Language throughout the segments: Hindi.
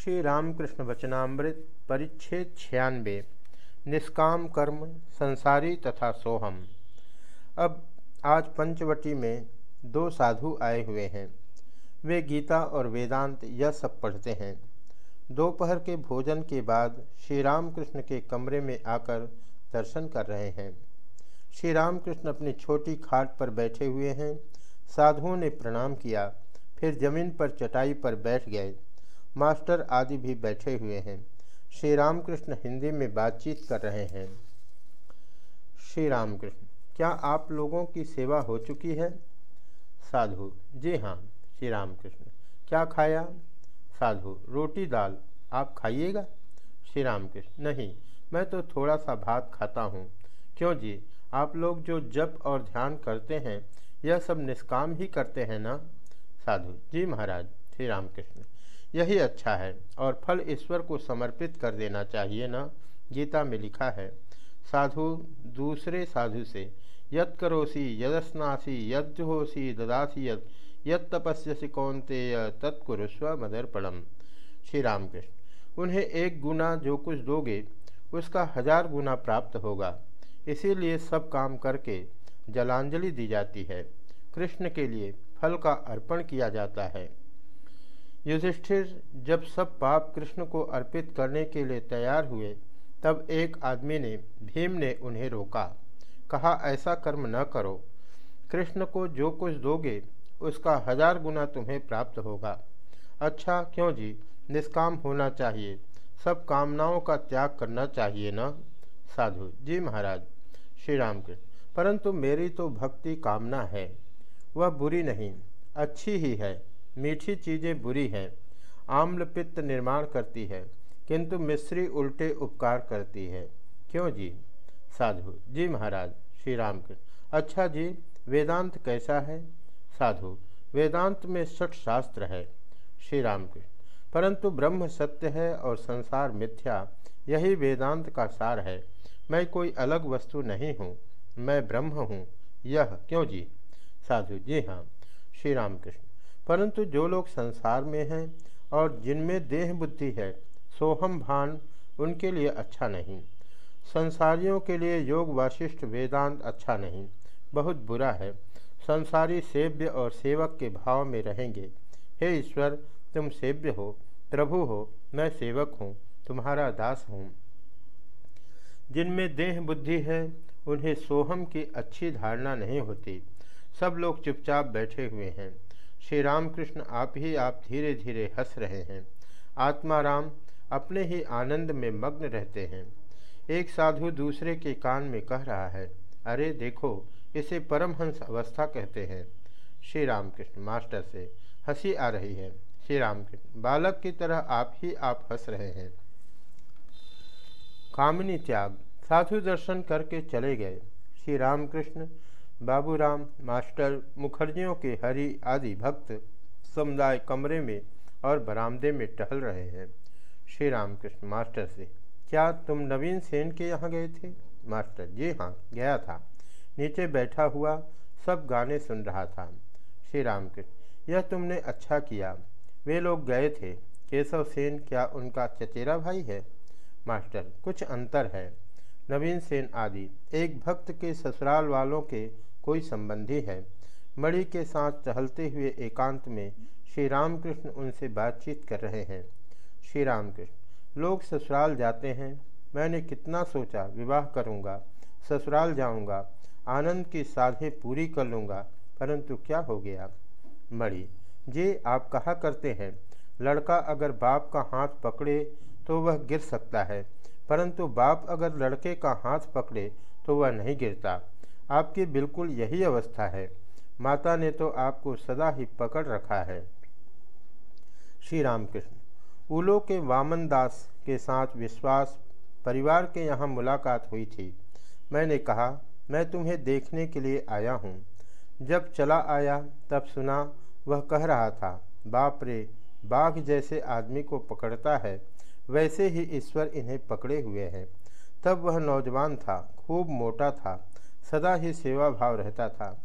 श्री रामकृष्ण वचनामृत परिच्छेद छियानवे, निष्काम कर्म, संसारी तथा सोहम। अब आज पंचवटी में दो साधु आए हुए हैं। वे गीता और वेदांत यह सब पढ़ते हैं। दोपहर के भोजन के बाद श्री रामकृष्ण के कमरे में आकर दर्शन कर रहे हैं। श्री रामकृष्ण अपनी छोटी खाट पर बैठे हुए हैं। साधुओं ने प्रणाम किया, फिर ज़मीन पर चटाई पर बैठ गए। मास्टर आदि भी बैठे हुए हैं। श्री रामकृष्ण हिंदी में बातचीत कर रहे हैं। श्री रामकृष्ण क्या आप लोगों की सेवा हो चुकी है? साधु, जी हाँ श्री रामकृष्ण क्या खाया? साधु, रोटी दाल आप खाइएगा? श्री रामकृष्ण नहीं, मैं तो थोड़ा सा भात खाता हूँ। क्यों जी? आप लोग जो जप और ध्यान करते हैं, यह सब निष्काम ही करते हैं ना? साधु, जी महाराज श्री रामकृष्ण यही अच्छा है। और फल ईश्वर को समर्पित कर देना चाहिए ना? गीता में लिखा है, साधु दूसरे साधु से यद करोसी, यदस्नासी यद्होसी ददासी यद यद तपस्यसी कौनते तत्कुरुस्व मदर्पणम। श्री रामकृष्ण उन्हें एक गुना जो कुछ दोगे, उसका हज़ार गुना प्राप्त होगा। इसीलिए सब काम करके जलांजलि दी जाती है। कृष्ण के लिए फल का अर्पण किया जाता है। युधिष्ठिर जब सब पाप कृष्ण को अर्पित करने के लिए तैयार हुए, तब एक आदमी ने भीम ने उन्हें रोका। कहा, ऐसा कर्म न करो। कृष्ण को जो कुछ दोगे, उसका हज़ार गुना तुम्हें प्राप्त होगा। अच्छा क्यों जी? निष्काम होना चाहिए। सब कामनाओं का त्याग करना चाहिए न? साधु। जी महाराज श्री राम के परंतु मेरी तो भक्ति कामना है। वह बुरी नहीं, अच्छी ही है। मीठी चीज़ें बुरी हैं आम्ल पित्त निर्माण करती है, किंतु मिश्री उल्टे उपकार करती है। क्यों जी? साधु। जी महाराज, श्री राम अच्छा जी, वेदांत कैसा है? साधु। वेदांत में सठ शास्त्र है, श्री राम परंतु ब्रह्म सत्य है और संसार मिथ्या, यही वेदांत का सार है। मैं कोई अलग वस्तु नहीं हूँ, मैं ब्रह्म हूँ। यह क्यों जी? साधु। जी हाँ श्री राम कृष्ण परंतु जो लोग संसार में हैं और जिनमें देह बुद्धि है, सोहम भान उनके लिए अच्छा नहीं। संसारियों के लिए योग वाशिष्ठ वेदांत अच्छा नहीं। बहुत बुरा है। संसारी सेव्य और सेवक के भाव में रहेंगे। हे ईश्वर, तुम सेव्य हो, प्रभु हो, मैं सेवक हूँ, तुम्हारा दास हूँ। जिनमें देह बुद्धि है, उन्हें सोहम की अच्छी धारणा नहीं होती। सब लोग चुपचाप बैठे हुए हैं। श्री रामकृष्ण आप ही आप धीरे धीरे हंस रहे हैं। आत्मा राम अपने ही आनंद में मग्न रहते हैं। एक साधु दूसरे के कान में कह रहा है, अरे देखो, इसे परमहंस अवस्था कहते हैं। श्री रामकृष्ण मास्टर से हँसी आ रही है श्री रामकृष्ण बालक की तरह आप ही आप हंस रहे हैं। कामिनी त्याग, साधु दर्शन करके चले गए। श्री रामकृष्ण बाबूराम, मास्टर मुखर्जियों के हरि आदि भक्त समुदाय कमरे में और बरामदे में टहल रहे हैं। श्री रामकृष्ण मास्टर से, क्या तुम नवीन सेन के यहाँ गए थे? मास्टर, जी हाँ गया था। नीचे बैठा हुआ सब गाने सुन रहा था। श्री रामकृष्ण यह तुमने अच्छा किया। वे लोग गए थे। केशव सेन क्या उनका चचेरा भाई है? मास्टर, कुछ अंतर है। नवीन सेन आदि, एक भक्त के ससुराल वालों के कोई संबंधी है। मणि के साथ टहलते हुए एकांत में श्री रामकृष्ण उनसे बातचीत कर रहे हैं। श्री रामकृष्ण लोग ससुराल जाते हैं। मैंने कितना सोचा विवाह करूँगा, ससुराल जाऊँगा, आनंद की साधे पूरी कर लूँगा परंतु क्या हो गया? मणि जी आप कहा करते हैं? लड़का अगर बाप का हाथ पकड़े तो वह गिर सकता है परंतु बाप अगर लड़के का हाथ पकड़े तो वह नहीं गिरता। आपकी बिल्कुल यही अवस्था है। माता ने तो आपको सदा ही पकड़ रखा है। श्री रामकृष्ण उलो के वामन दास के साथ विश्वास, परिवार के यहाँ मुलाकात हुई थी। मैंने कहा, मैं तुम्हें देखने के लिए आया हूँ। जब चला आया, तब सुना, वह कह रहा था, बाप रे, बाघ जैसे आदमी को पकड़ता है, वैसे ही ईश्वर इन्हें पकड़े हुए हैं। तब वह नौजवान था, खूब मोटा था सदा ही सेवा भाव रहता था।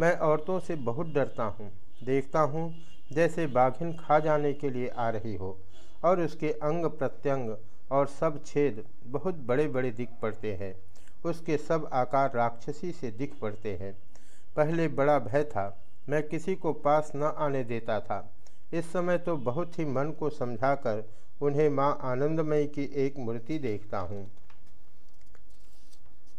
मैं औरतों से बहुत डरता हूँ। देखता हूँ, जैसे बाघिन खा जाने के लिए आ रही हो, और उसके अंग प्रत्यंग और सब छेद बहुत बड़े बड़े दिख पड़ते हैं। उसके सब आकार राक्षसी से दिख पड़ते हैं। पहले बड़ा भय था, मैं किसी को पास न आने देता था। इस समय तो बहुत ही मन को समझाकर उन्हें माँ आनंदमयी की एक मूर्ति देखता हूँ।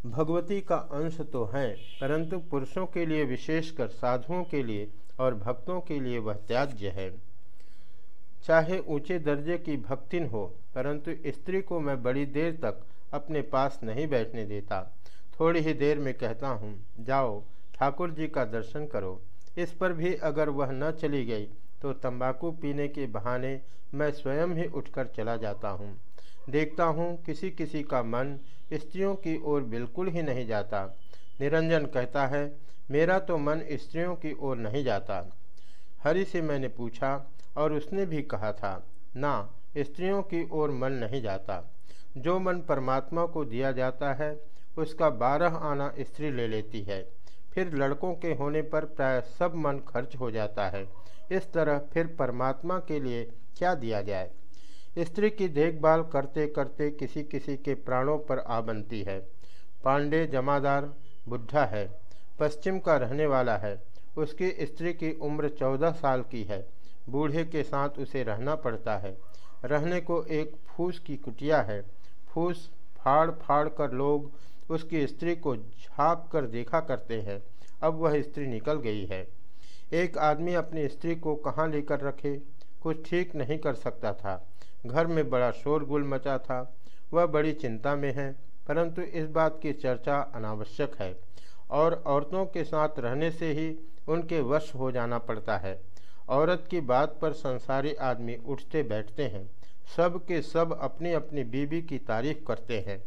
भगवती का अंश तो है, परंतु पुरुषों के लिए विशेषकर साधुओं के लिए और भक्तों के लिए वह त्याज्य है। चाहे ऊँचे दर्जे की भक्तिन हो, परंतु स्त्री को मैं बड़ी देर तक अपने पास नहीं बैठने देता। थोड़ी ही देर में कहता हूँ, जाओ, ठाकुर जी का दर्शन करो। इस पर भी अगर वह न चली गई तो तंबाकू पीने के बहाने मैं स्वयं ही उठकर चला जाता हूँ। देखता हूँ किसी किसी का मन स्त्रियों की ओर बिल्कुल ही नहीं जाता। निरंजन कहता है, मेरा तो मन स्त्रियों की ओर नहीं जाता। हरि से मैंने पूछा, और उसने भी कहा था, ना, स्त्रियों की ओर मन नहीं जाता। जो मन परमात्मा को दिया जाता है, उसका बारह आना स्त्री ले लेती है। फिर लड़कों के होने पर प्राय सब मन खर्च हो जाता है। इस तरह फिर परमात्मा के लिए क्या दिया जाए? स्त्री की देखभाल करते करते किसी किसी के प्राणों पर आ बनती है। पांडे जमादार बुढ़ा है, पश्चिम का रहने वाला है, उसकी स्त्री की उम्र चौदह साल की है, बूढ़े के साथ उसे रहना पड़ता है। रहने को एक फूस की कुटिया है, फूस फाड़ फाड़ कर लोग उसकी स्त्री को झाँक कर देखा करते हैं, अब वह स्त्री निकल गई है। एक आदमी अपनी स्त्री को कहाँ लेकर रखे? कुछ ठीक नहीं कर सकता था। घर में बड़ा शोरगुल मचा था। वह बड़ी चिंता में है, परंतु इस बात की चर्चा अनावश्यक है और औरतों के साथ रहने से ही उनके वश हो जाना पड़ता है। औरत की बात पर संसारी आदमी उठते बैठते हैं। सब के सब अपनी अपनी बीबी की तारीफ़ करते हैं।